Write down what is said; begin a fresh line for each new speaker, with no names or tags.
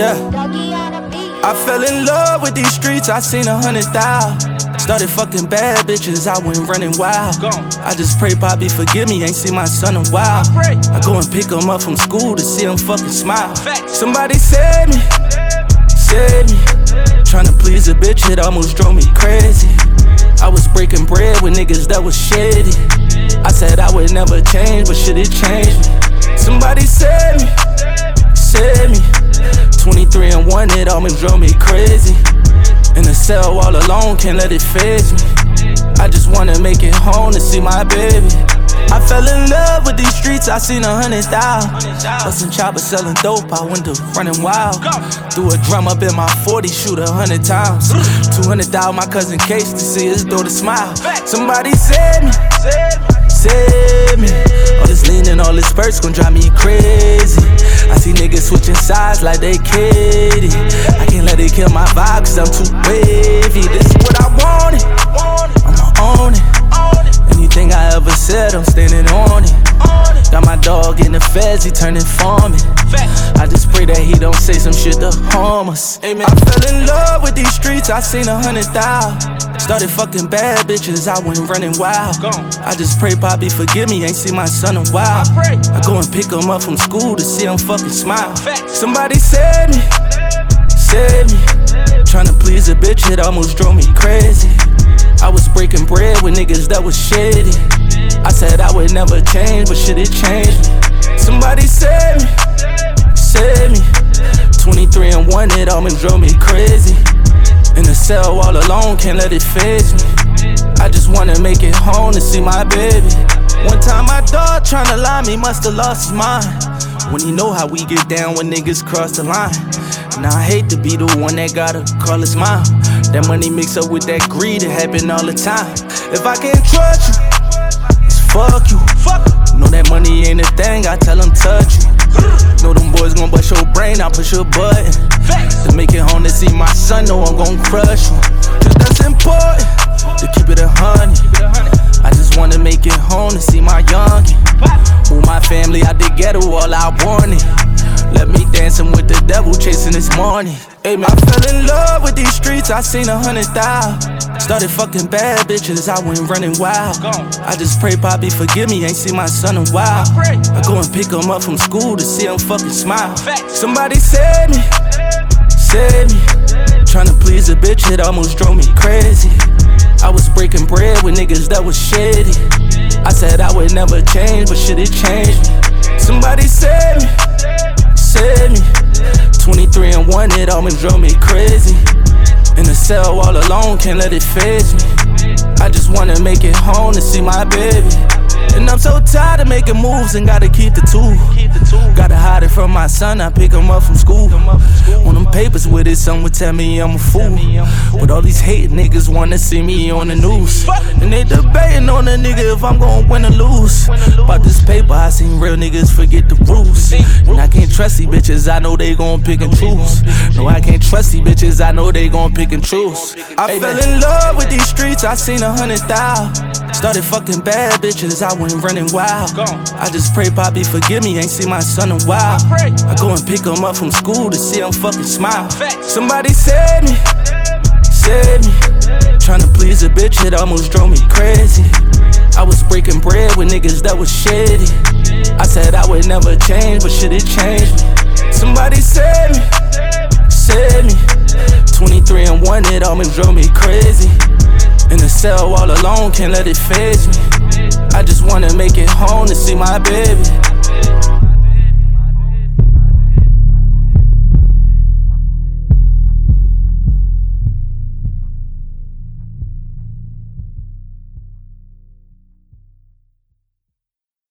Yeah. I fell in love with these streets, I seen a hundred thousand. Started fucking bad bitches, I went running wild. I just pray Poppy forgive me, ain't seen my son in a while. I go and pick him up from school to see him fucking smile. Somebody save me, save me. Tryna please a bitch, it almost drove me crazy. I was breaking bread with niggas that was shady. I said I would never change, but shit, it changed me. Somebody save me, save me. 23 and 1, it almost drove me crazy. In the cell all alone, can't let it phase me. I just wanna make it home to see my baby. I fell in love with these streets, I seen a hundred thousand. Bustin' choppers selling dope, I went to running wild. Threw a drum up in my 40, shoot a hundred times. 200 thousand, my cousin Case to see his daughter smile. Somebody save me, save me. All this lean and all this Percs gon' drive me crazy. I see sides like they Katie. I can't let it kill my vibe cause I'm too wavy. This is what I wanted, I'ma own it. Anything I ever said, I'm standing on it. Dog in the feds, he turning farming. I just pray that he don't say some shit to harm us. Amen. I fell in love with these streets, I seen a hundred thousand. Started fucking bad bitches, I went running wild. I just pray Poppy forgive me, ain't seen my son in a while. I go and pick him up from school to see him fucking smile. Somebody save me, save me. Tryna please a bitch, it almost drove me crazy. I was breaking bread with niggas that was shady. I said I would never change, but shit, it changed me. Somebody save me, save me. 23 and 1, it almost drove me crazy. In the cell all alone, can't let it phase me. I just wanna make it home to see my baby. One time my dog tryna lie me, musta lost his mind. When you know how we get down when niggas cross the line. Now I hate to be the one that gotta call his mom. That money mix up with that greed, it happen all the time. If I can't trust you, fuck you. Fuck. Know that money ain't a thing, I tell them touch you. Know them boys gon' bust your brain, I push a button. To make it home to see my son, know I'm gon' crush you. Cause that's important, to keep it a hundred. I just wanna make it home to see my youngin'. Move my family out the ghetto, all I wanted. Let me dancing with the devil, chasing this morning. Amen. I fell in love with these streets, I seen a hundred thousand. Started fucking bad bitches, I went running wild. I just pray Bobby forgive me, ain't seen my son in a while. I go and pick him up from school to see him fucking smile. Somebody save me, save me. Tryna please a bitch, it almost drove me crazy. I was breaking bread with niggas that was shady. I said I would never change, but shit, it changed me. Somebody save me, save me. 23 and 1, it almost drove me crazy. In the cell all alone, can't let it phase me. I just wanna make it home to see my baby. And I'm so tired of making moves and gotta keep the two. Gotta hide it from my son, I pick him up from school. On them papers with it, some would tell me I'm a fool. But all these hate niggas wanna see me on the news. And they debating on the nigga if I'm gonna win or lose. About this paper, I seen real niggas forget the rules. And I can't trust these bitches, I know they gon' pick and choose. No, I can't trust these bitches, I know they gon' pick and choose. I fell in love with these streets, I seen a hundred thousand. Started fucking bad bitches, I went running wild. I just pray Bobby forgive me, ain't seen my son in a while. I go and pick him up from school to see him fucking smile. Somebody save me, save me. Tryna please a bitch, it almost drove me crazy. I was breaking bread with niggas that was shitty. I said I would never change, but shit, it changed me. Somebody save me, save me. 23 and 1, it almost drove me crazy. In the cell all alone, can't let it phase me. I just wanna make it home to see my baby.